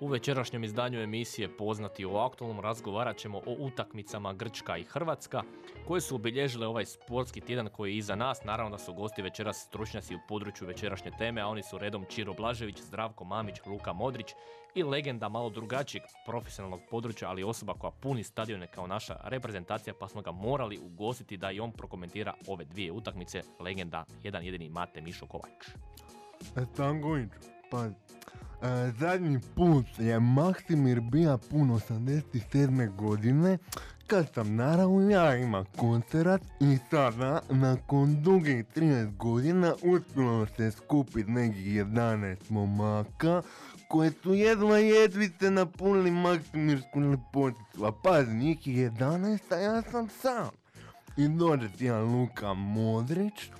U večerašnjem izdanju emisije Poznati u aktualnom razgovarat ćemo o utakmicama Grčka i Hrvatska koje su obilježile ovaj sportski tjedan koji je iza nas. Naravno da su gosti večeras stručnjaci u području večerašnje teme, a oni su redom Čiro Blažević, Zdravko Mamić, Luka Modrić i legenda malo drugačijeg profesionalnog područja, ali osoba koja puni stadione kao naša reprezentacija, pa smo ga morali ugostiti da i on prokomentira ove dvije utakmice, legenda jedan jedini Mate Mišo Kovač. E, pa E, zadnji put je Maksimir bija pun 87. godine kad sam naravno ja ima koncert i sada nakon dugih 13 godina uspjelo se skupiti nekih 11 momaka koje su jedva jedvice napunili Maksimirsku lepoticu, a pazi njih 11, a ja sam sam. I dođe ti Luka Modrić,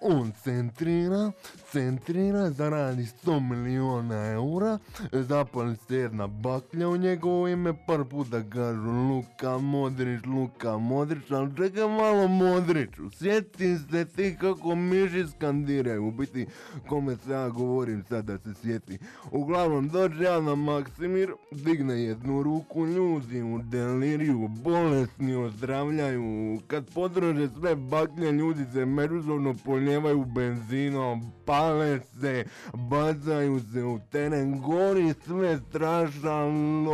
on centrira, centrira, zaradi 100 milijuna eura, zapali se jedna baklja u njegovo ime, par puta kažu Luka Modrić, Luka Modrić, ali čekaj malo Modriću, sjeti se ti kako miši skandiraju, u biti kome se ja govorim sad da se sjeti. Uglavnom dođe ja na Maksimir, digne jednu ruku, ljudi u deliriju, bolesni ozdravljaju, kad podrože sve baklje, ljudi se međusobno poljevaju benzinom, pale se, bacaju se u teren, gori sve strašanom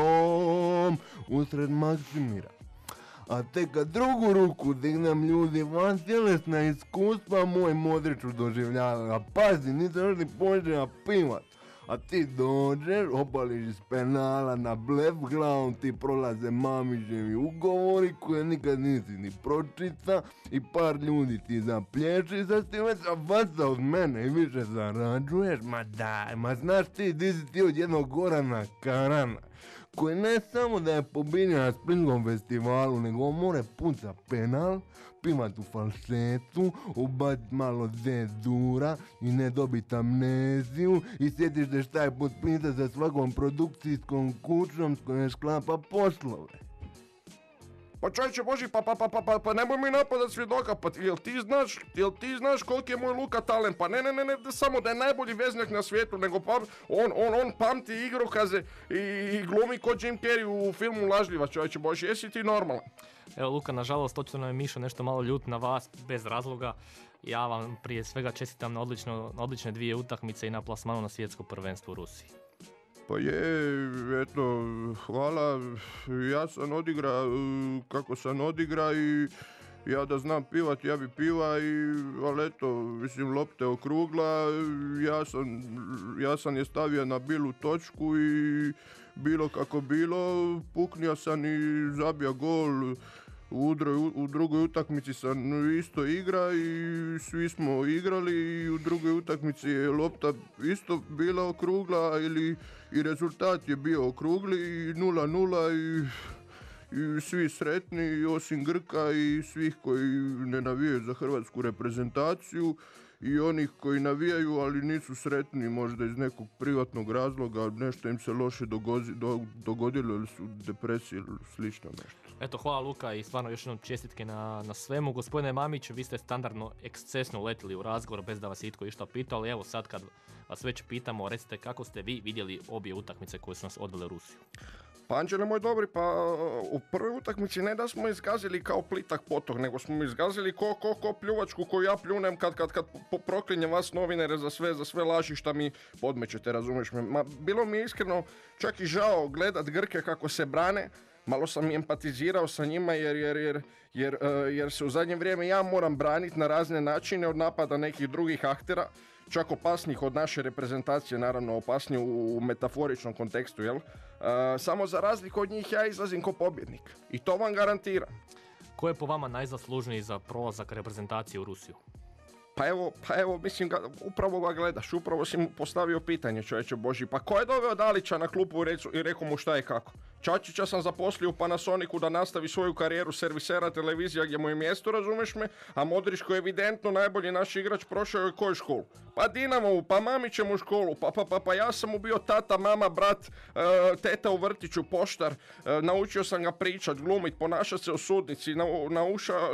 usred Maksimira. A tek kad drugu ruku dignem ljudi van tjelesna iskustva moj modriću doživljava. Pazi, nisam još ni počeo pivat a ti dođeš, opališ iz penala na blef glavom, ti prolaze mamiževi ugovori koje nikad nisi ni pročita i par ljudi ti zaplječi, sad ti već faca od mene i više zarađuješ, ma daj, ma znaš ti, di si ti od jednog Gorana Karana koji ne samo da je pobinio na Splitskom festivalu, nego more puca penal, pimat u falsetu, ubacit malo dura i ne dobit amneziju i sjetiš da šta je potpisat sa svakom produkcijskom kućom s kojom sklapa poslove. Pa čovječe Boži, pa, pa, pa, pa, pa, pa nemoj mi napadat svjedoka, pa jel ti znaš, jel ti znaš koliki je moj Luka talent, pa ne, ne, ne, ne, samo da je najbolji veznjak na svijetu, nego pa, on, on, on pamti igrokaze i, i glumi ko Jim Carrey u filmu Lažljiva, čovječe Boži, jesi ti normalan? Evo Luka, nažalost, nam je Mišo nešto malo ljut na vas, bez razloga. Ja vam prije svega čestitam na, odlično, na odlične dvije utakmice i na plasmanu na svjetsko prvenstvo u Rusiji. Pa je, eto, hvala. Ja sam odigra kako sam odigra i ja da znam pivat, ja bi piva i, ali eto, mislim, lopte okrugla, ja sam, ja sam je stavio na bilu točku i bilo kako bilo, puknio sam i zabio gol u, u drugoj utakmici sam isto igra i svi smo igrali i u drugoj utakmici je lopta isto bila okrugla ili i rezultat je bio okrugli i 0-0 i i svi sretni osim Grka i svih koji ne navijaju za hrvatsku reprezentaciju i onih koji navijaju ali nisu sretni možda iz nekog privatnog razloga nešto im se loše dogodilo ili su depresije ili slično nešto. Eto, hvala Luka i stvarno još jednom čestitke na, na svemu. Gospodine Mamić, vi ste standardno ekscesno uletili u razgovor bez da vas itko išta pitao, ali evo sad kad vas već pitamo, recite kako ste vi vidjeli obje utakmice koje su nas odvele u Rusiju. Pa Anđele moj dobri, pa u prvoj utakmici ne da smo izgazili kao plitak potok, nego smo izgazili ko, ko, ko pljuvačku koju ja pljunem kad, kad, kad proklinjem vas novinare za sve, za sve laži šta mi podmećete, razumiješ me. Ma, bilo mi je iskreno čak i žao gledat Grke kako se brane, malo sam empatizirao sa njima jer, jer, jer, jer, e, jer se u zadnje vrijeme ja moram braniti na razne načine od napada nekih drugih aktera, čak opasnih od naše reprezentacije, naravno opasniji u, metaforičnom kontekstu, jel? E, samo za razliku od njih ja izlazim kao pobjednik i to vam garantiram. Ko je po vama najzaslužniji za prolazak reprezentacije u Rusiju? Pa evo, pa evo, mislim, ga, upravo ga gledaš, upravo si mu postavio pitanje, čovječe Boži, pa ko je doveo Dalića na klupu i rekao mu šta je kako? Čačića sam zaposlio u Panasonicu da nastavi svoju karijeru servisera televizija gdje mu je mjesto, razumeš me? A Modrić koji je evidentno najbolji naš igrač prošao je koju školu? Pa Dinamovu, pa Mamićemu školu, pa, pa, pa, pa ja sam mu bio tata, mama, brat, e, teta u vrtiću, poštar, e, naučio sam ga pričat, glumit, ponašat se u sudnici,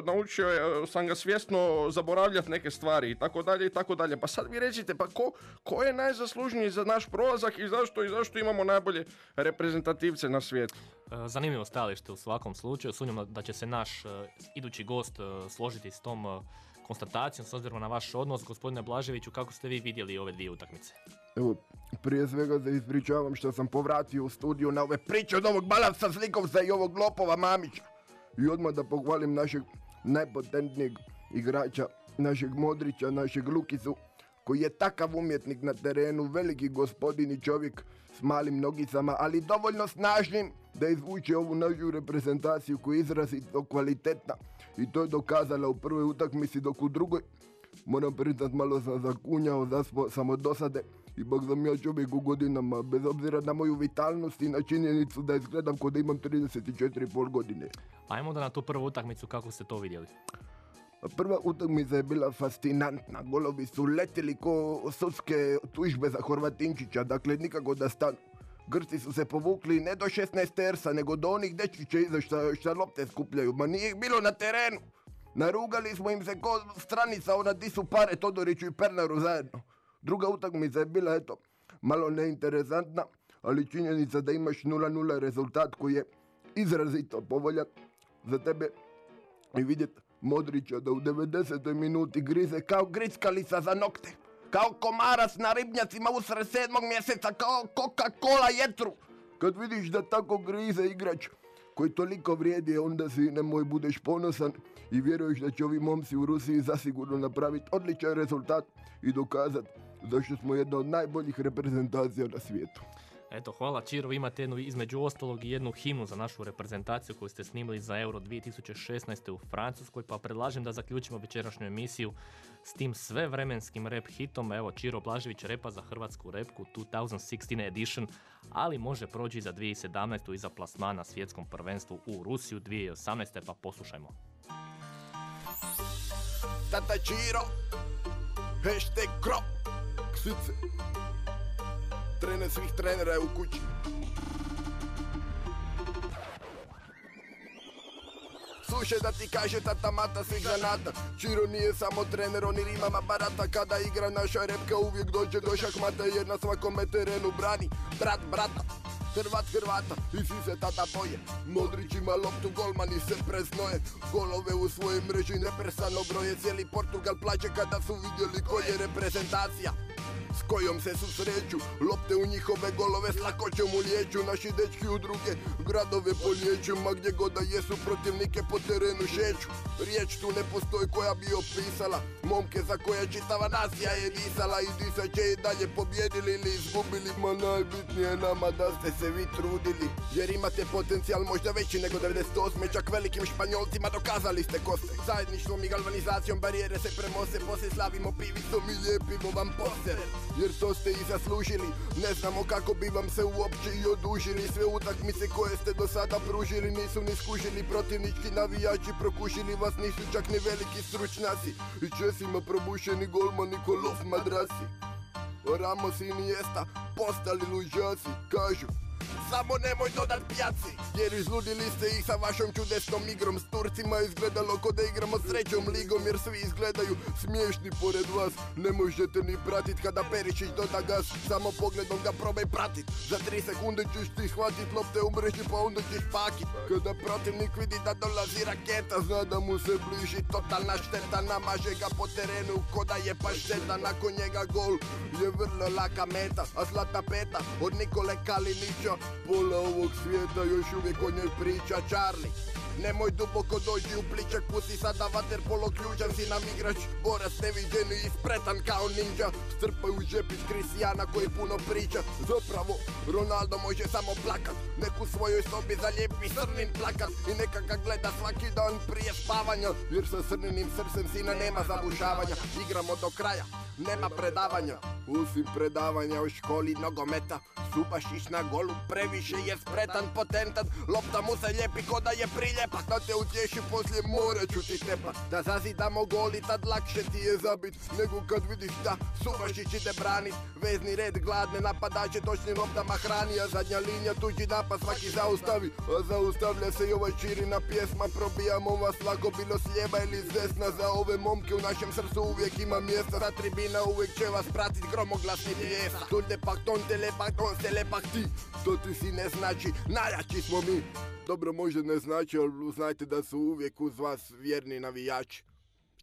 naučio je, sam ga svjesno zaboravljati neke stvari stvari i tako dalje i tako dalje. Pa sad vi recite, pa ko, ko je najzaslužniji za naš prolazak i zašto i zašto imamo najbolje reprezentativce na svijetu? E, Zanimljivo stajalište u svakom slučaju. Sumnjam da će se naš e, idući gost e, složiti s tom konstatacijom s obzirom na vaš odnos. Gospodine Blaževiću, kako ste vi vidjeli ove dvije utakmice? Evo, prije svega se ispričavam što sam povratio u studiju na ove priče od ovog balansa slikovca i ovog lopova Mamića. I odmah da pohvalim našeg najpotentnijeg igrača, našeg Modrića, našeg Lukicu, koji je takav umjetnik na terenu, veliki gospodin i čovjek s malim nogicama, ali dovoljno snažnim da izvuče ovu našu reprezentaciju koja je izrazito kvalitetna. I to je dokazala u prvoj utakmici, dok u drugoj Moram priznat, malo sam zakunjao, zaspo sam od dosade. Ipak sam ja čovjek u godinama, bez obzira na moju vitalnost i na činjenicu da izgledam kod da imam 34,5 godine. Ajmo da na tu prvu utakmicu kako ste to vidjeli. Prva utakmica je bila fascinantna, golovi su letili ko sudske tužbe za Horvatinčića, dakle nikako da stanu. Grci su se povukli ne do 16 tersa, nego do onih dečkića iza šta, šta lopte skupljaju, ma nije ih bilo na terenu. Narugali smo im se ko stranica, ona di su pare Todoriću i Pernaru zajedno. Druga utakmica je bila, eto, malo neinteresantna, ali činjenica da imaš 0-0 rezultat koji je izrazito povoljan za tebe i vidjet Modrića da u 90. minuti grize kao grickalica za nokte. Kao komarac na ribnjacima usred sedmog mjeseca, kao Coca-Cola jetru. Kad vidiš da tako grize igrač koji toliko vrijedi, onda si nemoj budeš ponosan i vjeruješ da će ovi momci u Rusiji zasigurno napraviti odličan rezultat i dokazat zašto smo jedna od najboljih reprezentacija na svijetu. Eto, hvala Čiro, imate jednu između ostalog i jednu himnu za našu reprezentaciju koju ste snimili za Euro 2016. u Francuskoj, pa predlažem da zaključimo večerašnju emisiju s tim svevremenskim rap hitom. Evo, Čiro Blažević repa za hrvatsku repku 2016 edition, ali može proći za 2017. i za plasman na svjetskom prvenstvu u Rusiju 2018. pa poslušajmo. Tata Čiro, hashtag krop, ksice. Trener svih trenera je u kući. Slušaj da ti kaže tata mata svih granata Čiro nije samo trener, on i rimama barata. Kada igra naša repka uvijek dođe do šahmata. Jer na svakome terenu brani brat brata. Hrvat Hrvata i svi se tata boje. Modrić ima loptu, golmani se preznoje Golove u svojoj mreži neprestano broje. Cijeli Portugal plaće kada su vidjeli ko je reprezentacija s kojom se susreću. Lopte u njihove golove s lakoćom ulijeću Naši dečki u druge gradove poliječu Ma gdje god da jesu protivnike po terenu šeću. Riječ tu ne postoji koja bi opisala. Momke za koje čitava nacija je disala. I disat će i dalje pobjedili ili izgubili. Ma najbitnije nama da ste se vi trudili. Jer imate potencijal možda veći nego 98 Čak velikim španjolcima dokazali ste ko ste. Zajedništvom i galvanizacijom barijere se premose Poslije slavimo pivicom i lijepimo vam poster jer to ste i zaslužili. Ne znamo kako bi vam se uopće i odužili. Sve utakmice koje ste do sada pružili Nisu ni skužili. Protivnički navijači Prokušili vas nisu čak ni veliki stručnjaci. I česima probušeni golmani ko lof madrasi. Ramos i Iniesta postali luđaci Kažu samo nemoj dodat pjaci Jer izludili ste ih sa vašom čudesnom igrom. S Turcima izgledalo ko da igramo s trećom ligom Jer svi izgledaju smiješni pored vas. Ne možete ni pratit kada Perišić doda gas. Samo pogledom ga probaj pratit. Za tri sekunde ćeš ti shvatit lopte u mreži pa onda ćeš pakit Kada protivnik vidi da dolazi raketa Zna da mu se bliži totalna šteta. Namaže ga po terenu ko da je pašteta Nakon njega gol je vrlo laka meta A zlatna peta od Nikole Kalinića Pola ovog svijeta još uvijek o njoj priča Charlie. Nemoj duboko dođi u pličak, pusti sada vaterpolo ključan si nam igrač. Borac neviđeni i spretan kao ninja. Strpaj u džep iz Kristijana koji puno priča. Zapravo, Ronaldo može samo plakat. Nek u svojoj sobi zalijepi srnin plakat. I neka ga gleda svaki dan prije spavanja. Jer sa srninim srcem sina nema zabušavanja Igramo do kraja, nema predavanja. Usim predavanja u školi nogometa. Subašić na golu previše je spretan, potentan. Lopta mu se lijepi ko da je priljepak Da te utješi poslije more ću ti tepat Da zazidamo gol i tad lakše ti je zabit Nego kad vidiš da Subašić ide branit. Vezni red gladne napadače točnim loptama hrani A zadnja linija tuđi napad svaki zaustavi. A zaustavlja se i ovaj čirina pjesma Probijamo vas lako bilo s lijeva ili s desna. Za ove momke u našem srcu uvijek ima mjesta. Ta tribina uvijek će vas pratit gromoglasni pjesa Tu de pakton, telepakton, telepakti To ti si ne znači, najjači smo mi Dobro može ne znači, ali znajte da su uvijek uz vas vjerni navijači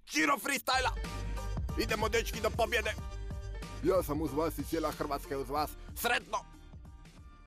Čiro freestyla! Idemo dečki do pobjede! Ja sam uz vas i cijela Hrvatska je uz vas. Sretno!